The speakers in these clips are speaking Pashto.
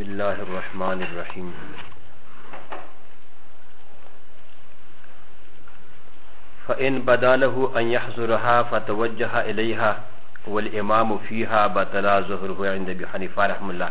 الله الرحمن الرحيم فإن بدا له أن يحضرها فتوجه إليها والإمام فيها بطلا ظهره عند أبي حنيفة رحمه الله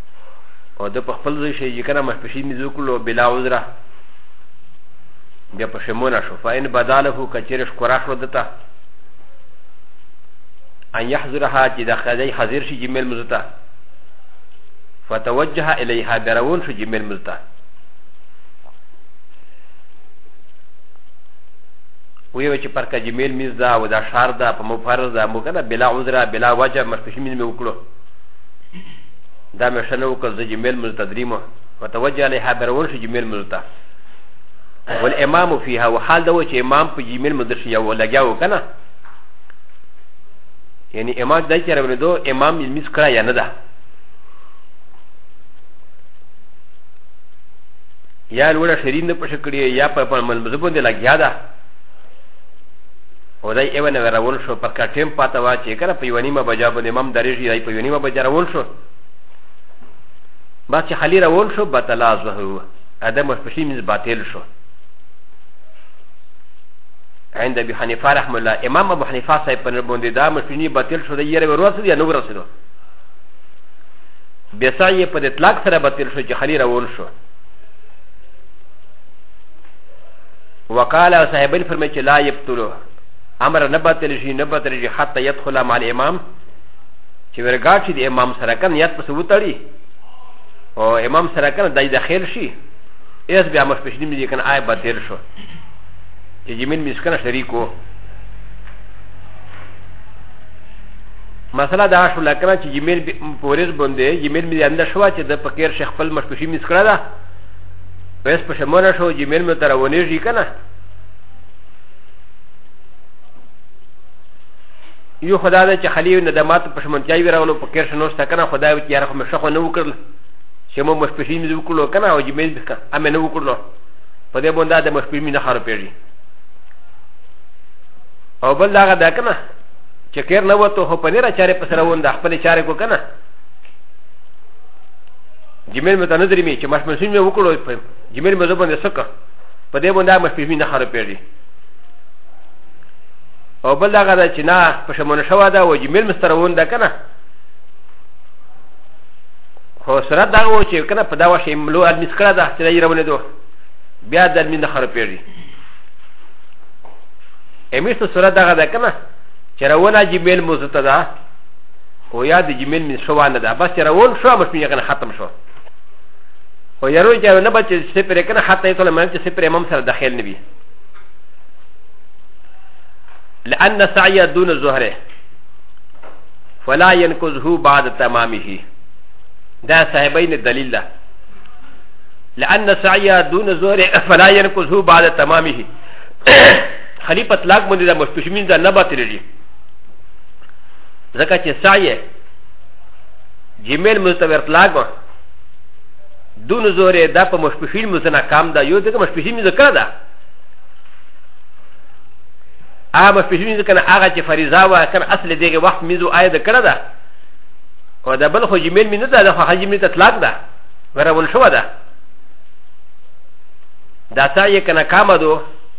او د په خپل ځای شي چې کنه مخ پښې مې زوکلو بلا عذره بیا په شمونه شو فاین بداله کچیر شکر اخلو دته ان يحضرها چې د خدای حاضر شي جمیل مزتا فتوجه الیها برون شو جمیل مزتا وی چې پر کا جمیل میز دا او دا شار دا په مفرز دا مو کنه بلا عذر بلا وجه مخکې مې وکړو دا مې شنه وکړ زه جمیل ملته دریمه وتوجه له حبر ورش جمیل ملته والامام فيها وحال دا و چې امام په جمیل ملته شي او لګیاو کنه یعنی امام دای چې راوړي دو امام یې مس کړه یا نه ده یا لوړه شرین نه پښه کړی یا په ملمزه باندې لګیا ده او دای ایوه نه روان شو په کټیم پاته وا چې کله په یوه نیمه بجا باندې مم درېږي دای په یوه نیمه بجا روان شو بس چې خلی روان شو بتلا زهو ادم مشپشي مینځ باطل شو عند ابي حنيفه رحمه الله امام ابو حنيفه صاحب په باندې دا مشپشي باطل شو د یره ورسې دی نو ورسېدو بیا سایه په اطلاق سره باطل شو چې خلی روان شو وقال او صاحبين فرمي چې لا يبتلو امر نه بتل شي نه بتل شي حتى يدخل مع الامام چې ورګاټ شي د امام سره کنه یاد پس وتړي او امام سره کنه دای داخل شي اس بیا مش پښنی مې کنه آی بتل شو چې جمین مسکنه شریکو مسله دا شو لکه چې جمین پوریز باندې جمین مې اندر شو چې د فقیر شیخ خپل مش پښی مسکړه بس په شمونه شو چې مېلمه ته راونېږي که نه یو خدا ده چې خلیو نه د ماتو په شمنتیا وي راغلو په کېر شنو شته که نه خدای چې یاره خو مې ښه خو نه وکړل چې مو مشپشین مې وکړلو که نه او جمېل مې که امې نه وکړلو په دې باندې د مشپشین مې نه خارو پېږي او بل دا هغه ده که نه چې کېر نه وته خو په نیره چارې په سره وون د خپلې چارې کو که نه جميل مې ته نه درې مې چې مشمسین مې وکړو جميل مې زبر نه سکه په دې باندې مشمسین نه خراب پیږي او بل هغه دا چې نه په شمونه شو دا و جميل مې سره وند کنه خو سره دا و چې کنه په دا و شي ملو ادمیس کړه دا چې یې راولې دوه بیا د ادمین نه خراب پیږي امیسته سره دا غدا کنه چې راولا جميل مو زته ده او یا د جمیل من شوا نه ده بس چې روان شو مشمې یې کنه ختم شو او یارو چې نه بچ چې پرې کنه حتی یې ته لمن چې پرې مم سره داخل نه وي لأن سعي دون الظهر فلا ينقذه بعد تمامه دا صاحبين الدليل ده لأن سعي دون الظهر فلا ينقذه بعد تمامه خليفة لاك من ده مستشمين ده نبات لري ځکه چې سعی جمیل مستور تلاګو دون زوره دا په مشپشین مزنه کام دا یو دغه مشپشین مزنه کړه دا هغه مشپشین مزنه کنه هغه چې فریضه وا کنه اصل دغه وخت مزو آیا د کړه دا او دا بل خو جمیل مینه دا خو حجم مینه تلاګ دا ورول شو دا دا سعی کنه کام دو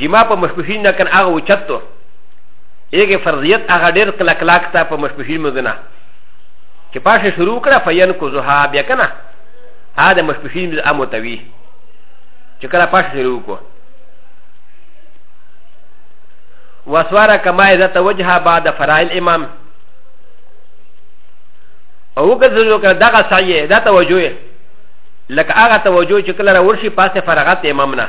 جماع په مشبهین نه کن هغه وچت تو ایګه فرضیت هغه ډیر کلا کلاک تا په مشبهین مګنا چې پاشه شروع کړه فین کو زها بیا کنه ها د مشبهین د امو توی چې کله پاشه شروع کو وسوارا کما اذا توجه بعد فرائل امام او وګذلو کړه دغه سایه دا توجه لکه هغه توجه چې کله راورشي پاسه فراغت امام نه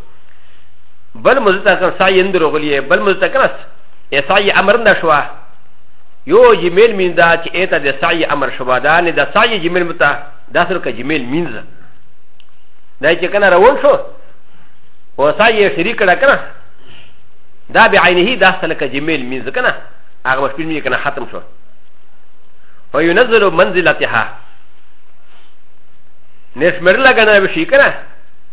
بل مزتا کن سعی اندر غلی بل مزتا کن سعی امر نشوا یو جمیل مین دا چې ایتا د سعی امر شوا دا نه د سعی جمیل متا دا سره ک جمیل مینز دا چې کنه روان شو او سعی شریک کړه کنه دا به عینه دا سره ک جمیل مینز کنه هغه مشکل می کنه ختم شو وينزل منزلتها نشمر لغنا بشي كنا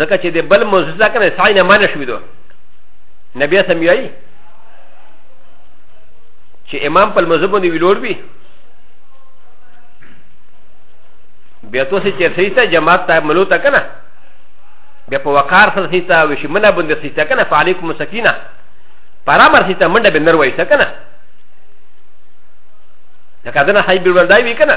ځکه چې د بل موضوع ځکه نه سعی نه منع شوی دو نبی سم یی چې امام په موضوع باندې ویلوړ وي بیا تو سې چې سیته جماعت ته ملو تا کنه بیا په وقار سره سیته وي چې منه باندې سیته کنه فعلیکم سکینه پرامر سیته منډه به نروي سکنه لکه دنه حیب ولدای وی کنه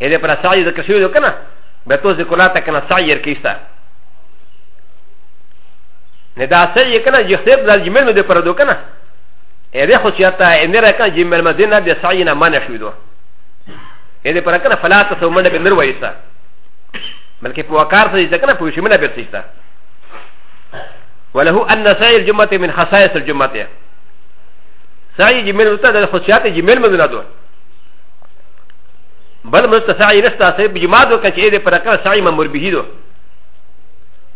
ا د پر سعی ذکر شوی کنه به تو ذکر لا تکنه سعی ور کیستا نه دا سعی کنه چې خپل د جمل د پر دو کنه ا د خو چاته ا نه را کنه جمل مدینه د سعی نه منع شوی دو ا د پر کنه فلا تاسو منډه به نور وایستا بلکې په وقار سره ځکه نه پوښی منډه به سیستا وله ان سعی الجمعه من خصائص الجمعه سعی جمیل وتا د خصوصیات جمیل مزنا دو بل مستسعی نشتا سعی بجما دو کچ اې د پر کړه سعی ممر به دو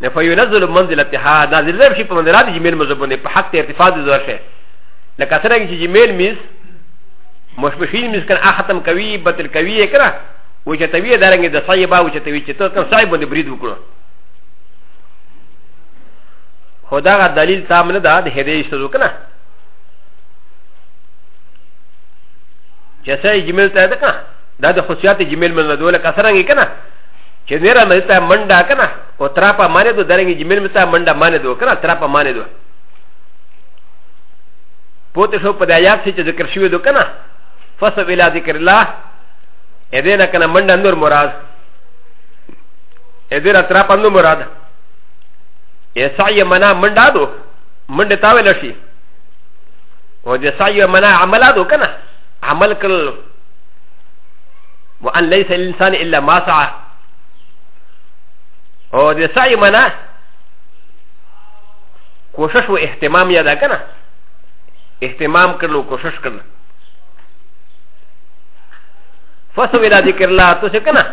نه فینزل منزلتها نازل زب شي په منزلات جمیل مزبونه په حق ته ارتفاع دو شه لکه سره چې جمیل میز مشبشین میز کن اختم کوي بتل کوي کړه و چې توی درنګ د سعی با و چې توی چې تو کم سعی باندې برید وکړو خدا غا دلیل تام نه دا د هدیش ته وکنه چې سه جمیل ته ده کنه دا د خصوصیات جمیل من دوه لکه سرنګ کنه چې نیره مې ته منډه کنه او تراپا مانې دو درنګ جمیل مې ته منډه مانې دو کنه تراپا مانې دو پوت شو په دایات چې ذکر شوی دو کنه فصل الى ذکر الله ا دې نه کنه منډه نور مراد ا دې را تراپا نور مراد ا سعی منا منډه دو من د تاویل شي او د سعی منع عمل دو کنه عمل کل وان ليس الانسان الا ما سعى او د سعی منع کوشش و اهتمام یا ده کنه اهتمام کړلو کوشش کړل فسو الى ذکر الله تو څه کنه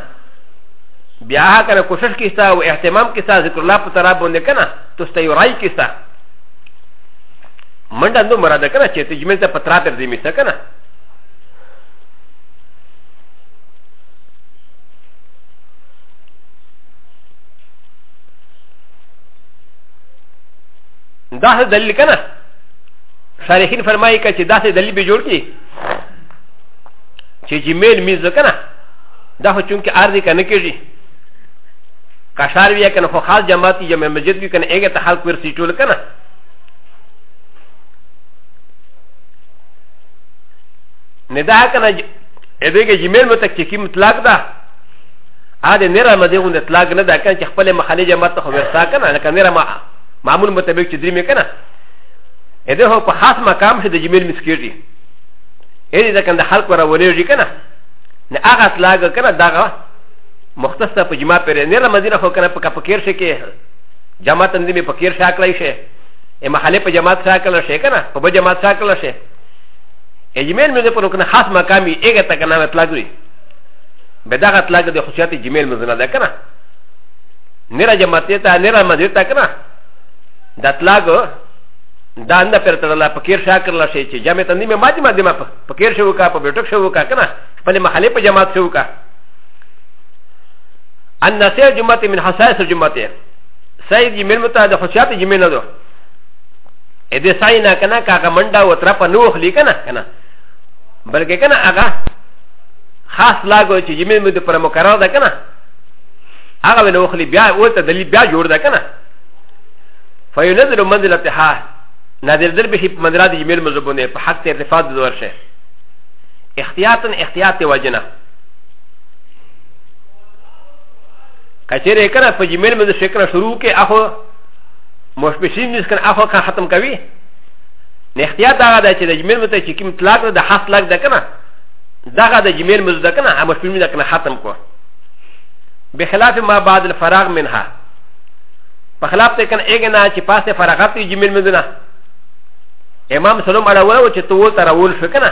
بیا کنه کوشش کیستا او اهتمام کیستا ذکر الله په طرف باندې کنه تو ستا یو رای کیسا منډه نو مراد کنه چې ته جمل ته پترا پر دې میسا کنه دا څه دلیل کنه شارحین فرمایي کا چې دا څه دلیل به جوړ کی چې جمل میز کنه دا خو چونکه ارزي کنه کیږي کشار وی کنه خو خاص جماعت یا مسجد وی کنه ایګه ته خلق ورسی ټول کنه نه دا کنه دغه جمیل متککی مطلق ده ا دې نه را مده غو اطلاق نه ده کنه چې خپل محلي جماعت ته خو ورسا کنه لکه نه را معمول مطابق چې درې مې کنه اده هو په خاص مقام شه د جمیل مسکیږي اې دې کنه خلق ورولېږي کنه نه هغه اطلاق کنه داغه مختص ته په جماع پرې نه رمضان خو کنه په کپکیر شي کې جماع تند می پکیر شا کړی شي ا محله په جماع شا کړل شي کنه په به جماع شا کړل شي اجمل مې په کنه خاص مقامي ایګه ته کنه اطلاق وي به دا اطلاق د خصوصیت جمیل مزنه ده کنه نه را جماع ته نه را مزه ته کنه د اطلاق دا نه پر تر الله پکیر شا کړل شي چې جمع تند می ماجمه دمه پکیر شو کا په بیٹک شو کا کنه خپل محله په جماع شو کا ان نسير جمعه من حساس الجمعه سيد جميل متى د خصيات جميل نه دو ا دې ساي نه کنه کاغه منډه و تر په نوخ لیکنه کنه بلکې کنه هغه خاص لاګو چې جميل مده پر مقرر ده کنه هغه ونه وخلی بیا او ته دلیل بیا جوړ ده کنه فینظر منزلتها نادر در به په منزله د جميل مزبونه په حق ارتفاع د ورشه احتیاطا احتیاط وجنه کچره کنه په جمیل مې څه کنه شروع کې اخو مشبشین مې کنه اخو کا ختم کوي نه اختیار دا ده چې د جمیل مې ته چې کوم طلاق ده حق طلاق ده کنه دغه د جمیل مې ده کنه هم شپې مې کنه ختم کو بخلاف ما بعد الفراغ منها په خلاف ته کنه اګه نه چې پاسه فراغت جمیل مې نه امام سلام علیه و چې تو تر اول شو کنه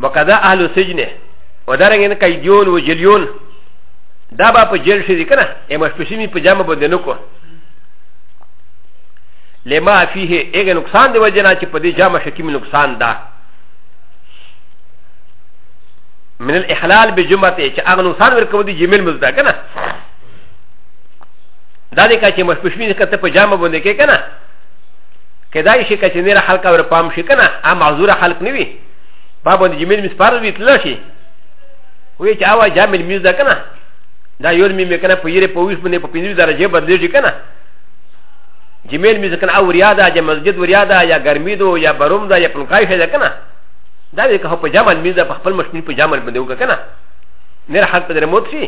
وکذا اهل السجن ودارنګ نه قیدیون و جلیون دا به په جیل شي کنه ای مشپشي می په جامه باندې نو کو لما فيه اګه نقصان دی وجنا چې په دې جامه شکی می نقصان ده من الاحلال بجمعه چې هغه نقصان ورکو دي جمیل مزدا کنه دا دې کا چې مشپشي می کته په جامه باندې کې کنه کدای شي کچې نه خلک اور پام شي کنه ا معذور خلک نه وي باب د جمیل مس فرض وی تل شي وی چې اوا جامل میز ده کنه دا یو می میکنه په یره په ویش باندې په پنځه درجه بدلېږي کنه جمیل میز کنه او ریا ده یا مسجد وریا ده یا ګرمي دو یا بروم ده یا پنکای شه ده کنه دا وی که په جامل میز ده په خپل مشمن په جامل باندې وکړه کنه نه حق په رموت شي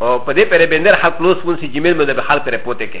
او په دې پرې باندې حق لوس ونسي جمیل مده به حال پرې پوتې کې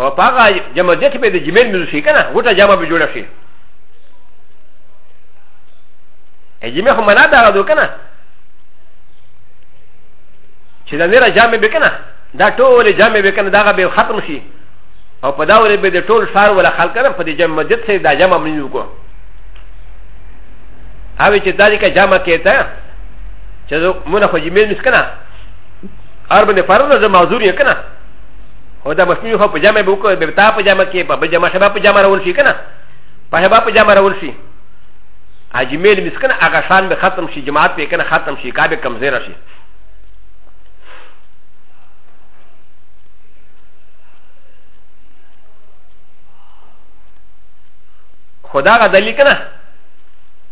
او په هغه جمع دې کې به د جمعې مزو شي که نه غوټه جمع به جوړه شي جمعې خو منا دغه دو که نه چې د نېره جامع به که نه دا ټولې جامع به که نه دغه به ختم شي او په دا ورې به د ټول ښار ولا خلک نه په دې جمع مسجد سره دا جمع منځ وکړو هغه چې دا دې کا جمع کېته چې مونږ خو جمعې مس که نه اربنه فرض ده معذور یې که نه او دا مسلمي خو په جامع به وکړي به تا په جامع کې په به جامع شباب په جامع راول شي کنه په شباب په جامع راول شي اجمل مسکن هغه شان به ختم شي جماعت به کنه ختم شي کا به کمزور شي خدا غا دلی کنه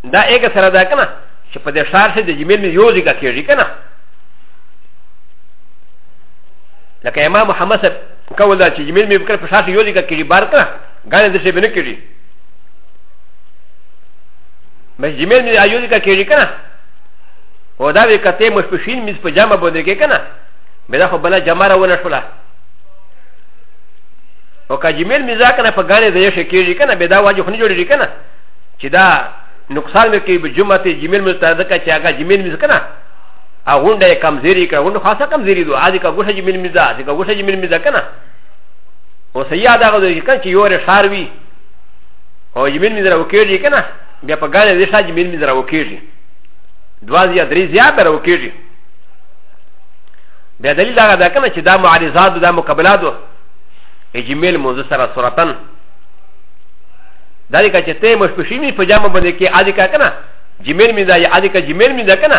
دا ایګه سره دا کنه چې په دې شار سره د جمیل یو ځای کې کېږي کنه لکه امام محمد صاحب کول دا چې جمیل مې وکړ په شاته یو لیکه کړي بار کړه غاړې د شي بنه کړي مې جمیل مې ایو لیکه کړي کنه او دا وی کته مې سپیشین مې په جامه باندې کې کنه مې دا خو بل جامه راونه شولا او که جمیل مې ځکه نه په غاړې د یو شي کړي کنه به دا واجب نه جوړي کنه چې دا نقصان مې کوي به جمعه ته جمیل مې تر دکا چې هغه جمیل مې کنه ا غونډه یې کمزیری کړه غونډه خاصه کمزیری دو ا دې کا ګوشه چې مل میزا دې کا ګوشه چې مل میزا کنه او سیا دا غو دې کنه چې یو رې شار وی او یې مل میزا وکړي کنه بیا په ګانې دې شاج مل میزا وکړي دواز یا درې زیات را وکړي بیا دلیل دا دا کنه چې دا معارضات دا مقابلات دو اجمل موزه سره سورتن دا دې کا چې ته مشپشینی په جامه باندې کې ا دې کا کنه جمل میزا یا ا دې کا جمل میزا کنه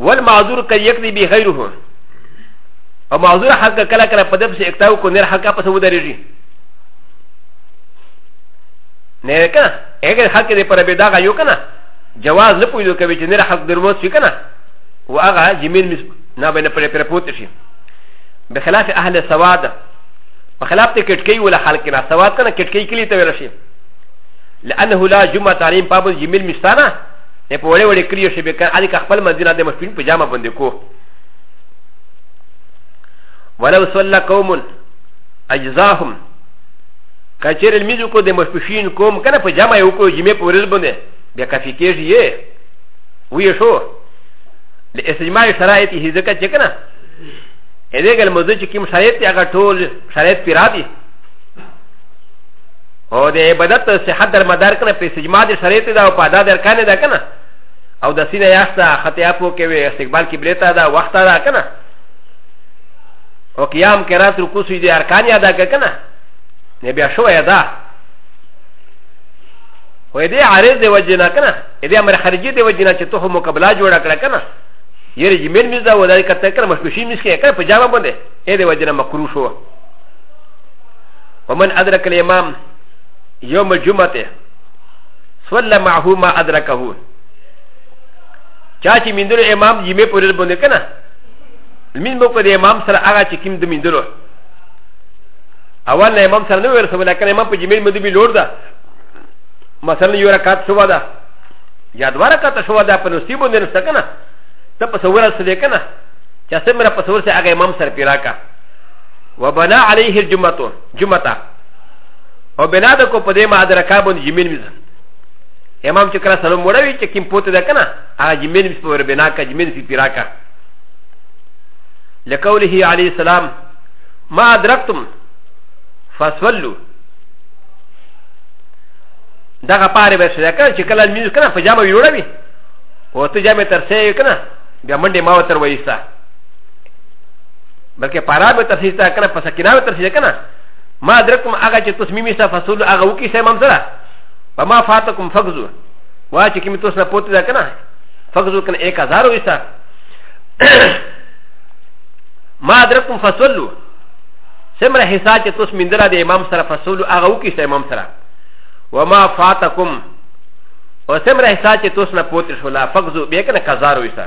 والمعذور قد يكذي به غيره او معذور حق کله کله په دبس اکتاو کو نر حق پس ودرېږي نه کنه هغه حق دې پر به داغه یو کنه جواز نه پوهیدو کوي چې نر حق درموت شي کنه و هغه جمیل مس نه به نه پر پر پوت شي بخلاف اهل سواد په خلاف ته کټکی ولا حال کې نه سواد کنه کټکی کلی ته ورشي لانه لا جمعه تعلیم پابل جمیل مستانه نه په وړې وړې کلیو شي به کار علي که خپل مدینه د مسپین په جامه باندې کو ولو صلى قوم اجزاهم کچیر المیز کو د مسپین کوم کنه په جامه یو کو جمعه په ورځ باندې بیا کافي کېږي یې وی شو د استجماع شرایط یې ځکه چې کنه هغه ګل مزه چې کوم شرایط هغه ټول شرایط پیرا دي او د عبادت صحت در مدار کنه په سجما د شریعت دا او په ادا در کنه دا کنه او د سینه یاستا خطیا پو کې وي استقبال قبله ته دا وخت دا کنه او قیام کرات رکوع سجدي ارکان ادا کنه نه بیا شو ادا و دې عارض دی وجنا کنه دې امر خارجي دی وجنا چې ته مقابله جوړه کړه کنه یری جمل میز دا ودای کته کړه مشوشي میس کې کړه په جامه باندې دې وجنا مکروه شو ومن ادرک الامام يوم الجمعه صلى معه ما ادركه چا چې مندلو امام جمعه پورې باندې کنه من بو کو د امام سره هغه چې کیم د مندلو اول نه امام سره نه ورسول لکه امام په جمعه مده به لور ده مثلا یو رکعت شو ده یا دوه رکعت شو ده په نصیب باندې نشته کنه ته په سوره سره کنه چې سمره په سوره سره هغه امام سره پیراکا و بنا علیه الجمعه جمعه او بنا د کو په دې ما درکا باندې جمین مز امام چې کله سلام وړوي چې کیم پوت ده کنه هغه جمین مز په ور بنا کا جمین سی پیرا کا لقوله علیه السلام ما ادرکتم فصلوا دغه پاره به شي کنه چې کله مز کنه په جامه ویوړوي او ته جامه ترسه کنه بیا منډه ما وتر وایسته بلکې پارا به تفسیر تا کنه په سکینه به تفسیر کنه ما درکم هغه چې تاسو میمه سره فصول هغه وکی سه مم سره په ما فاتکم فغزو وا چې کوم تاسو نه پوت ده کنه فغزو کنه 1000 وسه ما درکم فصول سمره حساب چې تاسو مندره د امام سره فصول هغه وکی سه مم سره وما فاتکم و سمر احساس چې توس نه پوتې شولا فقزو بیا کنه کزار ویسا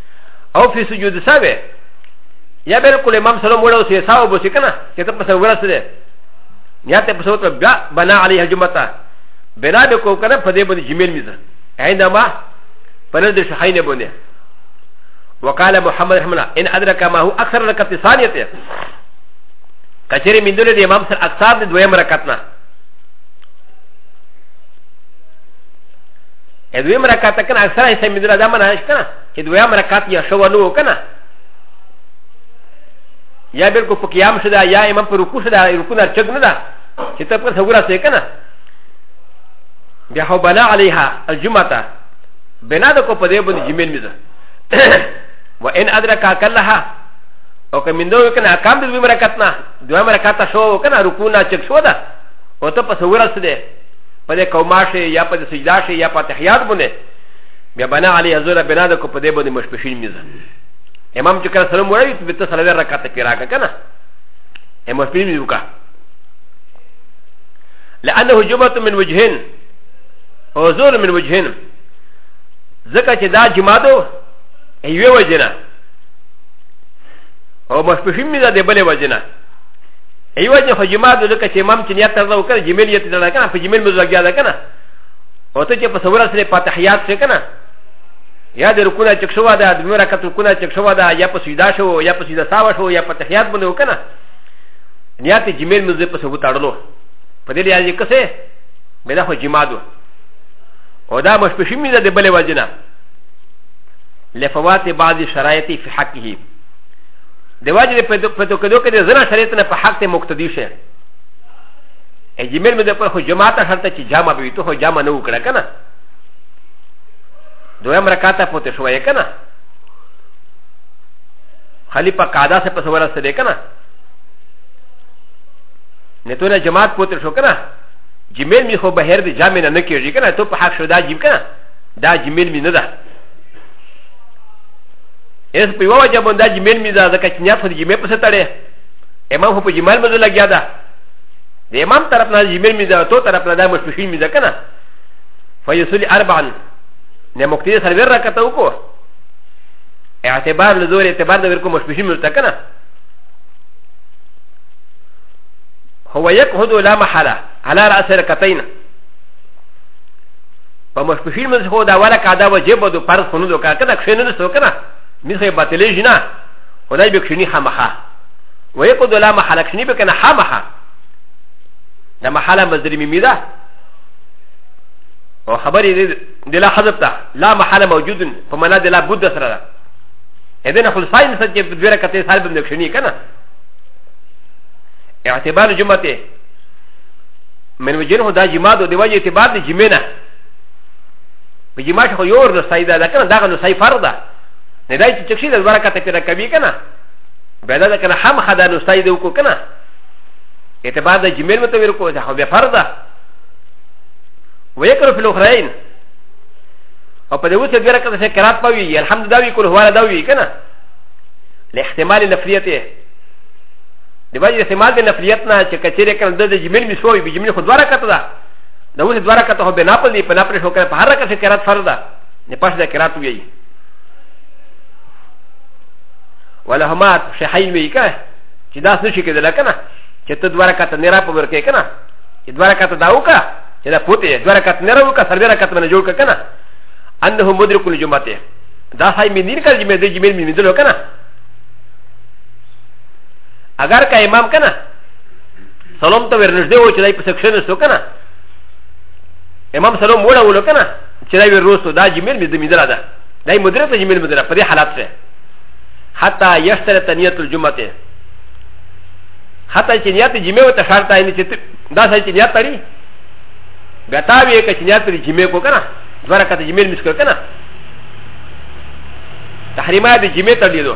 او فی سجود ساوی یا بالکل امام سلام وړو سی ساو بوسی کنه چې ته په سر ورسې ده یا ته په سوت بیا بنا علی حجمتا بنا به کو کنه په دې باندې جمیل میزه عیندا ما په نن دې شحین باندې وقال محمد رحمه الله ان ادرک ما هو اکثر رکعت ثانیه کچری من دونه د امام سره اکثر د دویم رکعت نه ا د و ي م رکعت کنه اکثر حصہ مې دلا دا منه اش کنه چې د و ي م رکعت یا شو نو کنه یا بالکل په قیام شدا یا امام پر رکوع شدا رکوع نه چګ نه دا چې ته پر سګورا سې کنه بیا هو بنا علیها الجمعه بنا د کو په دې باندې جمیل مې ده و ان ادرک کلها او که من دوی کنه اقام د و ي م رکعت نه د و ي م رکعت شو کنه رکوع نه چګ شو دا او ته په سګورا سې په دې کوما شي یا په دې سجدا شي یا په تحیات باندې بیا بنا علی حضور بنا د کو په دې باندې مشپشین میزه امام چې کله سلام وایي ته ته سلام رکعت پیرا کا کنه ا مشپشین میزه کا لانه جمعه من وجهين او زور من وجهين ځکه چې دا جمعه دو ایوه وجنه او مشپشین میزه د بلې وجنه ایو جن خو جماع دو لکه چې امام چې نیت ترده وکړه جمیل یې ترده کنه په جمیل مزو لګیا ده کنه او ته چې په سوره سره په تحیات شې کنه یا د رکونه چک شو ده د میرا کتل کونه چک شو ده یا په سیدا شو یا په سیدا ساوا شو یا په تحیات باندې وکنه نیت جمیل مزو په سو تړلو په دې لري چې کسه مې دا خو جماع دو او دا مش پښې مې ده بلې وجنه لفوات بعض شرایطی فی حقه د واجب د پدو کدو کې د زنا شریعت نه په حق ته مقتدی شه ا جمیل مې د پر خو جماعت شرط چې جامع به تو خو جامع نه وکړه کنه دویم رکعت پته شوې کنه خالی په قاعده سره په سوال سره کنه نه تو نه جماعت پته شو کنه جمیل مې خو بهر د جامع نه کېږي کنه ته په حق شو دا جیب کنه دا جمیل مې نه ده اس په یوه وجه باندې جمعې میزه ځکه چې نیت خو د جمعې پسې تړی امام خو په جمال مزه لګیا ده د امام طرف نه جمعې میزه تو طرف نه دا مشپشین میزه کنه فیصلی اربعا نه مقتدی سره ور راکته وکړو اعتبار له زور اعتبار د ورکو مشپشین ملته کنه هو يكهد لا محاله على راس ركتين په مشپشین منځ خو دا ولا کا دا وجب دو فرض خو نه دو کا کنه کښې نه سو کنه مې خو باطلې جنا خدای به کښنی خامخا وې په دولا محل کښنی به کنه خامخا دا محل مصدر مې ده او خبرې د لا حذف ته لا محل موجود په معنا د لا بد سره ده اذن خو ساين سره چې دوه رکعتې سال به کښنی کنه اعتبار جمعه من وجنه دا جماع دو دیواجه اعتبار دی جمعه نه په جماع شخو یور نو سایده ده کنه داغه نو سای فرد ده نه دای چې چکشي د دوه رکعته پیدا کوي کنه بیا دا کنه هم خدا نو سایده وکړو کنه اعتبار د جمعه متویر کو ده خو بیا فرد ده ويكره في الاخرين او په دې وسه دوه رکعته سره قرات پوي الحمدلله وی کول هو را دا وی کنه لاحتمال لفريته د وجه استعمال د نفلیت نه چې کچېرې کنه د جمل مسوي به جمل خو دوه رکعت ده د اوس دوه رکعت هو بنا په دې په ناپره شو کنه په هر رکعت کې قرات فرض ده نه پښه ده قرات وی ولا هما شحین وی کنه چې داس نشي کېدل کنه چې ته دوه رکعت نه را په ورکه کنه چې دوه رکعت دا وکړه چې دا پوتې دوه رکعت نه را وکړه سر دوه رکعت باندې جوړ کړه کنه انه مدرک الجمعه دا هاي مدیر کړي مې د جمل مې مدلو کنه اگر که امام کنه سلام ته ورنږدې و چې دای په سکشن سو کنه امام سلام وړه ولو کنه چې دای وروسته دا جمیل می زمیدره ده دای مدره ته جمیل مدره په دې حالت سره حتی یشتر تنیت الجمعه ته حتی چې نیت جمعه ته شرط دی چې دا ځای چې نیت لري بیا تا وی که چې نیت لري جمعه کو کنه دوه رکعت جمیل مسکو کنه تحریمات جمعه ته لیدو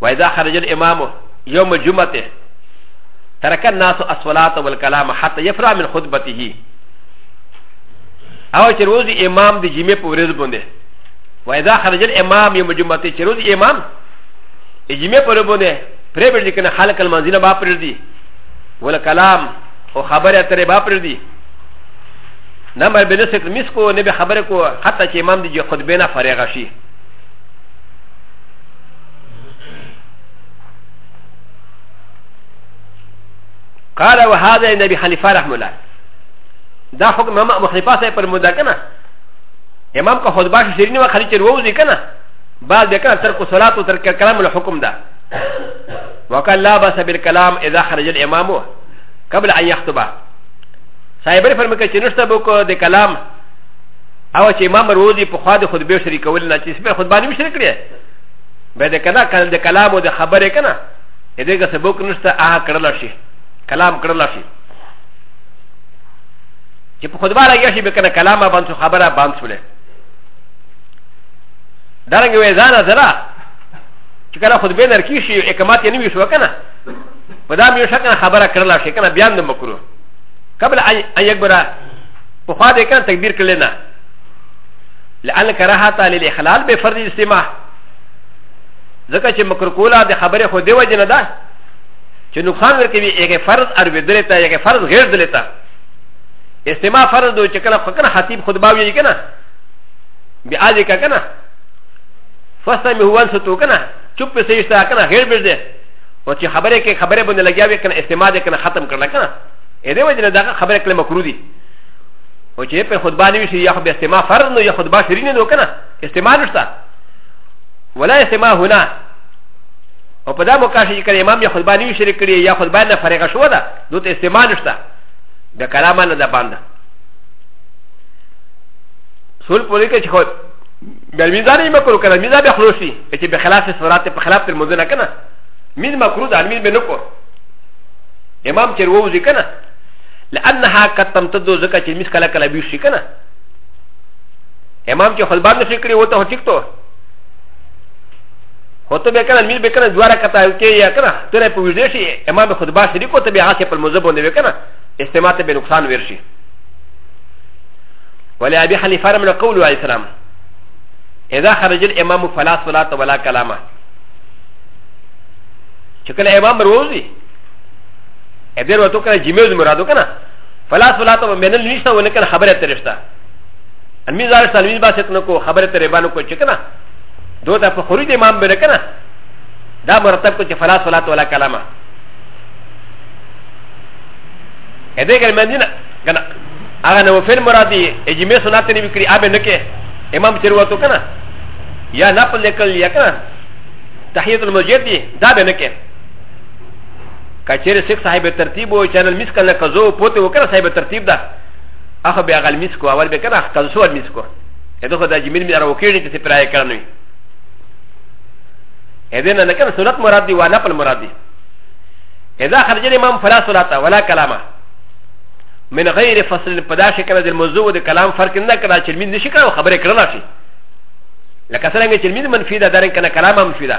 وإذا خرج الإمام يوم الجمعة ترك الناس الصلاة والكلام حتى يفرع من خطبته او چې روز امام د جمعې په ورځ باندې وإذا خرج الإمام يوم الجمعة چې روز امام د جمعې په ورځ باندې پرې بل لیکنه خلک المنزل با پر دي ولا کلام او خبره ترې با پر دي نه مې بل څه مس کو نه به خبره کو حتی چې امام د خطبې نه فارغ شي قال وهذا النبي خليفه رحمه الله دا حكم امام ابو خليفه صاحب المدى كنا امام کا خطبہ شیرین و خلیچر وو ذی کنا بعد بیا کنا ترک صلات و ترک کلام له حکم دا وقال لا باس بالكلام اذا خرج الامام قبل ان يخطب صاحب فرمکه چې نشته بو کو د کلام او چې امام روزي په خوا د خطبه شریکول نه چې سپه خطبه نه شریک کړي به د کلا کله د کلام او د خبره کنه اې دغه سبق نشته آه کړل شي کلام کړل شي چې په خطبه راځي شي به کنه کلام باندې خبره باندې سولې دارنګ وې ځان زرا چې کله خطبه نرکی شي اقامات یې نه وي شو کنه په دا مې شکنه خبره کړل شي کنه بیان د مکروه قبل ان یکبره په خوا دې کان تکبیر کړل نه لئن کراهت للاخلال به فرض استماع ځکه چې مکر کولا د خبره خو دی وجه نه ده چې نقصان ورکوي یو فرض ار ودرې ته یو فرض غیر دلې ته استماع فرض دو چې کله خکنه خطیب خطبه وی کنه بیا دې کنه فسمه هو انسو کنه چوپ په سیشته کنه غیر بیر دې او چې خبره کې خبره باندې لګیا وي کنه استماع دې کنه ختم کړل کنه اې دې وجه نه دا خبره کله مکرو دي او چې په خطبه نه وشي یا خو به استماع فرض نو یا خطبه شری نه نو کنه استماع نشته ولا استماع هنا او په دا موقع شي چې کله امام یا خطبه نه شری کړی یا خطبه نه فرغه شو ده نو ته استماع نشته د کلام نه ده باندې سول پوری کې چې خو بل میزان یې مکرو کنه میزان به خلوشي چې به خلاف صلات په خلاف تر مزنه کنه مين مكروه ده مين بنكو امام تروو زي كنا لانها قد تمتد ځکه چې مس کله کله بیوشي کنه امام چې خلبان نشي کړی وته هو ټیک ته هوته به کنه میر به کنه دواره کته کې یا کنه ترې په ویډیو شي امام به خطبه شریک کوته به هغه په مذهب باندې وکنه استماع ته به نقصان ورشي ولا ابي حنيفه من قول عليه السلام اذا خرج الامام فلا صلاه ولا كلامه شكل امام روزي ا بیر وتو کنه جمعه د مرادو کنه فلا صلات و منل نشته ونه کنه خبره ترشته ان می زار سلمی باسط نه کو خبره تر بانو کو چې کنه دو ته په خروج امام بره کنه دا مرتب کو چې فلا صلات ولا کلامه ا دې کلمه دینه کنه هغه نو فر مرادی اجمه صلات نه وکړي ا به نه کې امام تر وتو کنه یا نه په لیکل یا کنه تحیت المسجد دی دا به نه کې کچیر سیک صاحب ترتیب و چنل میس کنه کزو پوته وکړه صاحب ترتیب ده اخو بیا غل میس کو اول به کنه کزو ول میس کو اته خو دا جمیل می راو کېږي چې پرای کړنوي اذن نه کنه سنت مراد دی وانا پر مراد دی اذا خرج الامام فلا صلاه ولا كلامه من غير فصل پدا شکل د موضوع د کلام فرق نه کړه چې مين نشي کړو خبره کړل شي لکه څنګه چې مين منفي ده درن کنه کلام منفي ده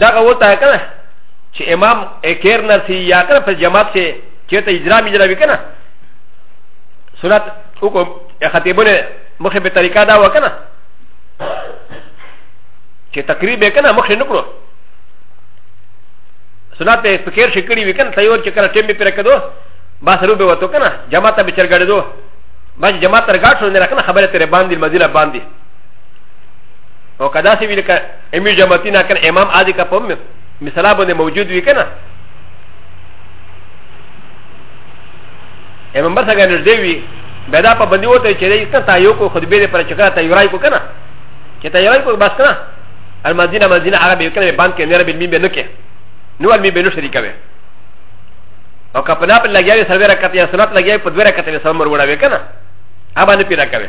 دا غوته کنه چې امام اکیر نسی یا کنه په جماعت کې چې ته اجرام اجرا وکنه سنت وکم خطیبونه مخه به طریقه دا وکنه چې تقریب کنه مخه نکړو سنت په فکر شکړی وکنه ته یو چې کړه ټیم پر کدو با سره به وته کنه جماعت به چرګړې دو باج جماعت ترګاټ شو نه کنه خبره تر باندې مزیله باندې او کدا سی ویل ک امی جماعتی نه کن امام عادی کا پم مثلا باندې موجود وی کنه امام بس اگر نږدې وی بدا په باندې وته چې دې کته یو کو خود به پر چکا ته یورای کو کنه چې ته یورای کو بس کنه المدینه مدینه هغه به کنه باندې نه ربې می به نه کې نو می به نو شریکه وی او کپنا په لګیاوي سره راکته یا سنت لګیاوي په دوه راکته به سمر وړاوي کنه هغه نه پیرا کوي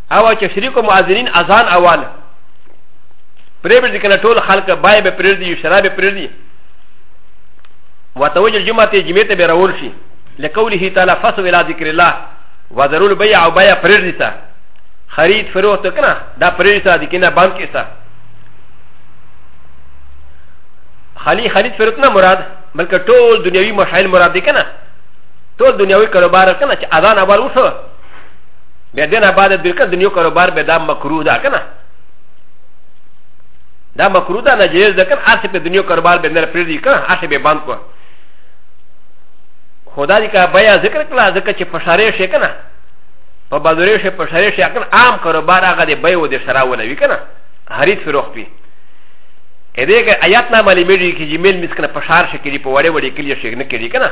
او چې شریک مؤذنین اذان اول پرې به ځکه ټول خلک بای به پرې دي شراب پرې دي وتوجه جمعه ته جمعه ته به راول شي لقوله تعالی فسو الى ذکر الله وذروا البيع او بيع پرې دي تا خرید فروخت کنه دا پرې تا دي کنه بانک کې تا خالی خرید فروخت نه مراد بلکې ټول دنیوي مشایل مراد دي کنه ټول دنیوي کاروبار کنه چې اذان اول وشو بیا دې نه بعد بیرکه د نیو کاروبار به دا مکروه ده کنه دا مکروه ده نه جایز ده کنه هڅه په دنیا کاروبار به نه پریږدي کنه هڅه به بند کو خدا دې کا بیا ذکر کړه ځکه چې فشارې شي کنه په بازارې شي فشارې شي کنه عام کاروبار هغه دې بیا و دې سره ولوي کنه هریت فروخ پی ا دې کې آیات نه معلومیږي چې جمیل مسکنه فشار شي کړي په وړې وړې کلی شي نه کړي کنه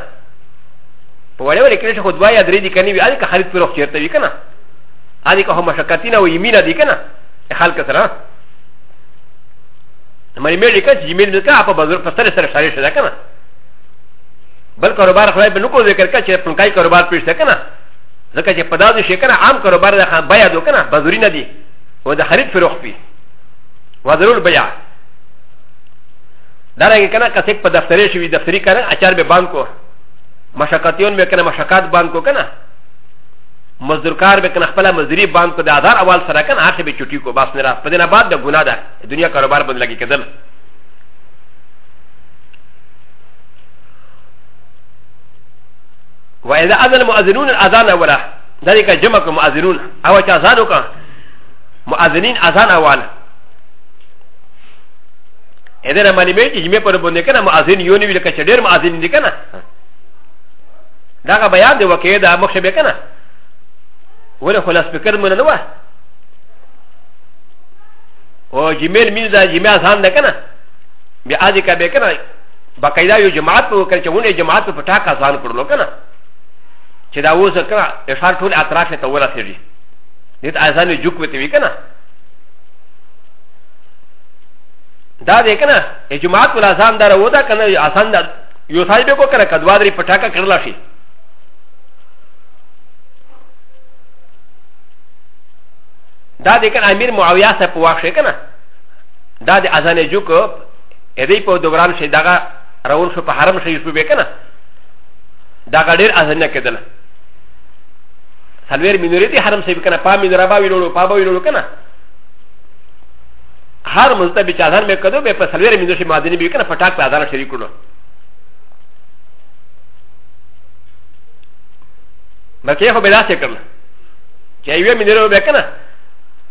په وړه وړه کې خو دوا یا درې دي کني وي الي که خرید پروخ چیرته وي کنه الي که هم مشکتینه او یمینه دي کنه خلک سره مې مې لیکل چې جیمیل مې کا په بازار په سره سره شارې شته کنه بل کاروبار خدای به نو کو ذکر کا چې په کای کاروبار پیښ ده کنه ځکه چې په داسې شي کنه عام کاروبار ده خان بیا دو کنه بازاري نه دي و د خرید فروخ پی و ضرور بیا دا رنګ کنه کڅک په دفترې شوی دفتری کنه اچار به بانکو مشقتیون به کنه مشقات باندې کو کنه مزدورکار به کنه خپل مزدوری باندې کو د آزار اول سره کنه هغه به چټي کو باس نه را په دې نه بعد د ګناه ده دنیا کاروبار باندې لګي کېدل واذا اذن المؤذنون الاذان اولا ذلك جمع المؤذنون او چا اذان وکړه مؤذنین اذان اول اذن مالي به اجمه پر باندې کنه مؤذن یو نیول کچ ډیر مؤذن دي کنه دا غا بیا دی وکې دا مخ به کنه ولې خلاص فکر مونږ نه و او جیمیل مینځ دا جیمیل ځان ده کنه بیا ادي کا به کنه باقاعده یو جماعت په وکړ چې ونه جماعت په ټاکا ځان کړلو کنه چې دا اوس کنه اشار ټول اطراف ته ورسېږي دې ته اذان جوک وته وی کنه دا دې کنه جماعت ولا ځان دار ودا کنه آسان ده یو ځای به کو کنه کدوا درې پټاکه کړل شي دا د کنه امیر معاویه سره په واښه کنه دا د اذان جو کو ا دې په دوران شي دغه راول شو په حرم شي یوسف به کنه دا غډیر اذان نه کېدل سلویر مینورې دي حرم سي کنه پا مینورا با ویلو پا با ویلو کنه هر مزد به چادر مې کدو به په سلویر مې دوشي مادنی به کنه پټاک په اداره شریک کړو بلکې خو به داسې کړل چې یو مې درو به کنه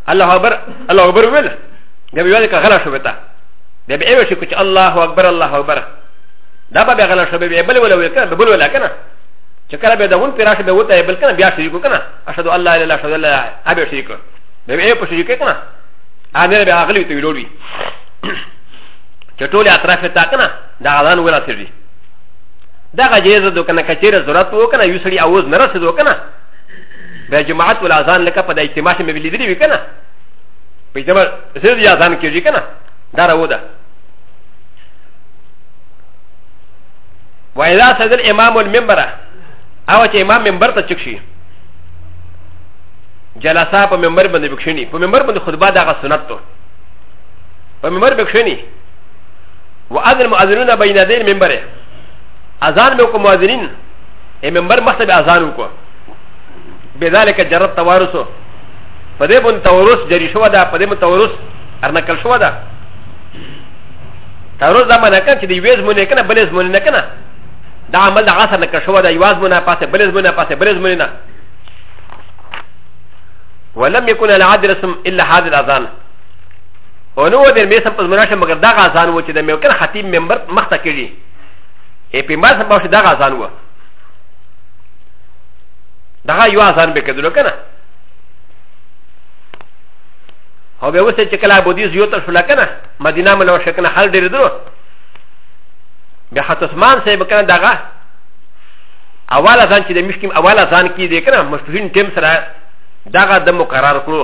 الله اکبر الله اکبر ویل دا به یو ځکه غلا شو وتا دا به ایو شي چې الله اکبر الله اکبر دا به غلا شو به بل ولا ویل کنه بل ولا کنه چې کله به دا ون پیراشه به وته بل کنه بیا شریک کنه اشهد الله الا الله اشهد الله ابي شریک د وی په شي کې کنه امیر به اغلی ته ویلوړي چې ټول اطراف ته کنه دا غلان ولا سړي دا غجیز دو کنه کچیر ضرورت وو کنه یو سړي اواز نه رسیدو کنه به جماعت ولا ځان لکه په د اجتماع کې مې لیدلی وی کنه په اجتماع سره یا ځان کېږي کنه دا راو ده وإذا سجد الإمام المنبر أو إمام منبر تشكشي جلسا په ممبر باندې بکښنی په ممبر باندې خطبه دا غ سنت ته په ممبر بکښنی واذن مؤذنون بین یدی المنبر اذان به کوم مؤذنین ای ممبر مخته به اذان وکړو بذلک جرت توارث په دې باندې توارث جری شو دا په دې باندې توارث ارنکل شو دا توارث دا معنی کړه چې دی ویز مونږ نه کنه بلز مونږ نه کنه دا عمل د عصر نه کړ شو دا یواز مونږ نه پاسه بلز مونږ نه پاسه بلز مونږ نه ولم يكن العدل اسم الا هذا الاذان ونو د میسم په مناشه مگر دا غزان و چې د میوکل خطیب ممبر مخته کړي ای په مبارس په دا غزان و دا یو غزان به کېدل کنه او به وسه چې کله بودیز یو تر شول کنه مدینه ملو شکنه حل ډیر درو بیا حتسمان صاحب کنه داغه اول اذان چې د مشکم اول اذان کې دی کنه مستحین ټیم سره دغه د مقرر کړو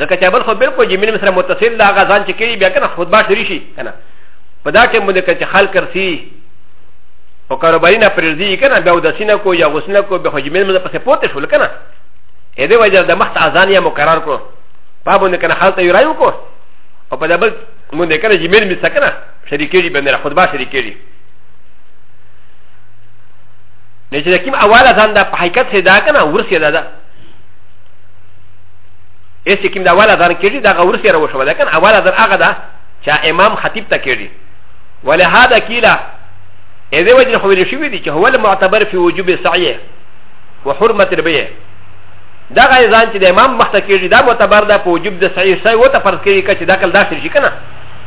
ځکه چې بل خو بالکل جمین سره متصل دا غزان چې کړي بیا کنه خطبه شروع شي کنه په دا ټیم باندې چې خلک کرسي او کاروباري نه پرېږدي کنه بیا ودسینه کو یا غسنه کو به خو جمین مده پسې پوتې شول کنه اې دې وجه د مخت اذان یې مقرر کړو په باندې کنه خلک یې رايو کو او په دبل مونږ کنه جمین می سکنه شریکېږي باندې خطبه شریکېږي نه چې کوم اول اذان دا په حقیقت سره دا کنه ورسې دا ده اس چې کوم دا اول اذان کېږي دا ورسې را وشو دا کنه اول اذان هغه ده چې امام خطیب ته کېږي ولهذا کیلا ا ذ ا وجه خبر شوي دي هو المعتبر في وجوب السعي وحرمه البيع دا غي ځان چې د امام مخته کېږي دا معتبر ده په وجوب د سعي سعي وته فرض کېږي چې دا کل داخل شي کنه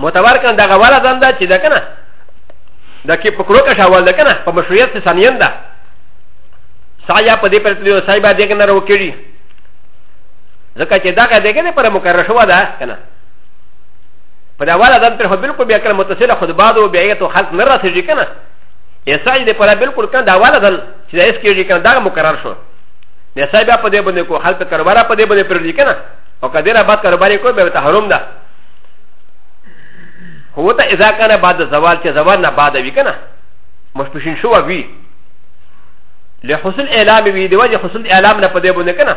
متبر کن دا غوالا دن دا چی دا کنا دا کی پکرو کش اول دا کنا پا مشروعیت سی سانین دا سایا پا دی پر تلیو سای با دیکن رو کری زکا چی دا که دیکن پر مکرر شوا دا کنا پا دا والا دن پر خود بلکل بیا کنا متصل خود بادو بیا ایتو خلق نرا سی جی کنا ایسای دی پر بلکل کن دا والا دن چی دا اس کی جی کنا دا مکرر شو نه صاحب په دې باندې کو خلک کاروبار په دې باندې پر دې کنه او کدی را بعد کاروبار کو به ته حرام ده هو ته اذا کنه بعد زوال چې زوال نه بعد وی کنه مشپشین شو وی له حسن اعلام وی دی وجه حسن اعلام نه په دې باندې کنه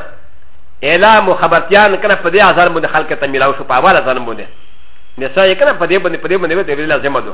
اعلام او خبرتيان کنه په دې ازار باندې خلک ته ملاو شو په حواله ځان باندې نه سای کنه په دې باندې په دې باندې به دې لازم ده